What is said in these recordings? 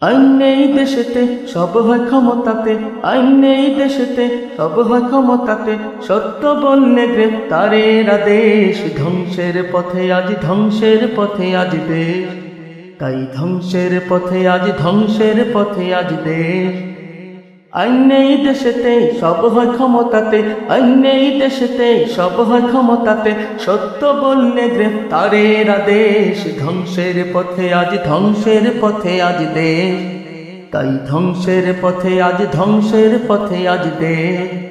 আইন দেশেতে, সব হয় ক্ষমতাতে। আইন দেশেতে, সব হয় ক্ষমতাতে। সত্য বন্যে গ্রেপ্তারের আদেশ, ধ্বংসের পথে আজ, ধ্বংসের পথে আজ দেশ। তাই ধ্বংসের পথে আজ, ধ্বংসের পথে আজ দেশ। আইন নেই দেশেতে সব হয় ক্ষমতাতে আইন নেই দেশেতে সব হয় ক্ষমতাতে। সত্য বললে গ্রেফতারের আদেশ, ধ্বংসের পথে আজ, ধ্বংসের পথে আজ দেশ। তাই ধ্বংসের পথে আজ, ধ্বংসের পথে আজ দেশ।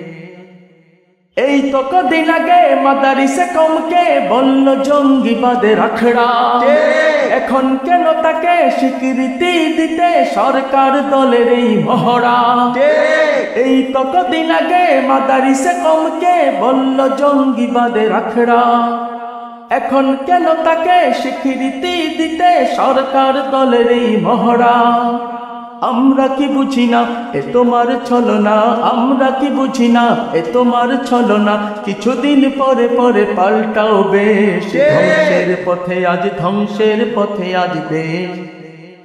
এই তো কদিন আগে মাদারিসে কমকে বলল জঙ্গিবাদের আখড়া এখন কেন তাকে স্বীকৃতি দিতে সরকার দলের এই মহড়া? এই তো কদিন আগে মাদারিসে কমকে বলল জঙ্গিবাদের আখড়া এখন কেন তাকে স্বীকৃতি দিতে সরকার দলের এই মহড়া? আমরা কি বুঝি না? এ তোমার ছলনা আমরা কি বুঝি না? এ তোমার ছলনা কিছুদিন পরে পরে পাল্টাও বেশ। ধ্বংসের পথে আজ ধ্বংসের পথে আজ দেশ।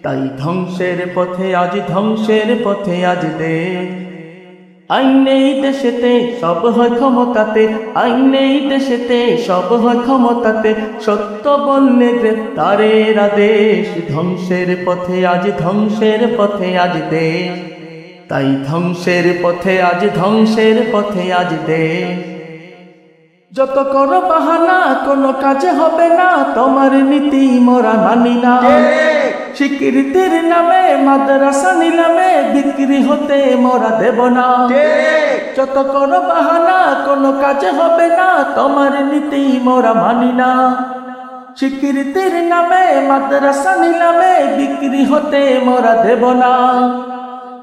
তাই ধ্বংসের পথে আজ ধ্বংসের পথে আজ দেশ। আইন নেই দেশেতে, সব হয় ক্ষমতাতে। আইন নেই দেশেতে, সব হয় ক্ষমতাতে। সত্য বললে গ্রেপ্তারের আদেশ, ধ্বংসের পথে আজ ধ্বংসের পথে আজ দেশ। তাই ধ্বংসের পথে আজ ধ্বংসের পথে আজ দেশ। যত করো বাহানা, কোনো কাজে হবে না, তোমার নীতি মোরা মানি না। স্বীকৃতির নামে মাদ্রাসা নিলামে বিক্রি হতে মরা দেব না। যত কোনো বাহানা কোনো কাজে হবে না তোমার নীতি মোরা মানি না। স্বীকৃতির নামে মাদ্রাসা নিলামে বিক্রি হতে মরা দেব না।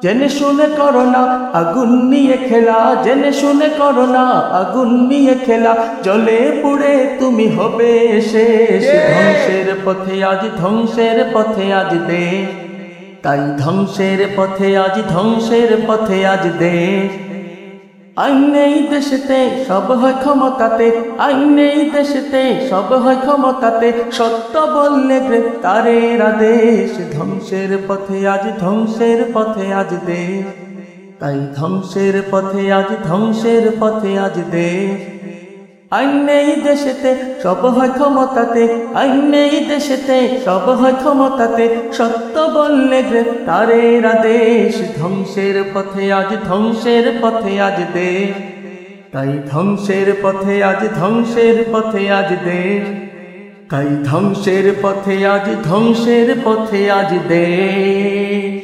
জেনে শুনে করোনা আগুন নিয়ে খেলা। জেনে শুনে করোনা আগুন নিয়ে খেলা। জলে পুড়ে তুমি হবে শেষ। ধ্বংসের পথে আজ ধ্বংসের পথে আজ দেশ। তাই ধ্বংসের পথে আজ ধ্বংসের পথে আজ দেশ। আইন নেই দেশেতে, সব হয় ক্ষমতাতে। আইন নেই দেশেতে, সব হয় ক্ষমতাতে। সত্য বললে গ্রেপ্তারের আদেশ, ধ্বংসের পথে আজ, ধ্বংসের পথে আজ দেশ। তাই ধ্বংসের পথে আজ, ধ্বংসের পথে আজ দেশ। আইন নেই দেশেতে, সব হয় ক্ষমতাতে। আইন নেই দেশেতে, সব হয় ক্ষমতাতে। সত্য বললে গ্রেপ্তারের আদেশ ধ্বংসের পথে আজ ধ্বংসের পথে আজ দেশ। তাই ধ্বংসের পথে আজ ধ্বংসের পথে আজ দেশ। তাই ধ্বংসের পথে আজ ধ্বংসের পথে আজ দেশ।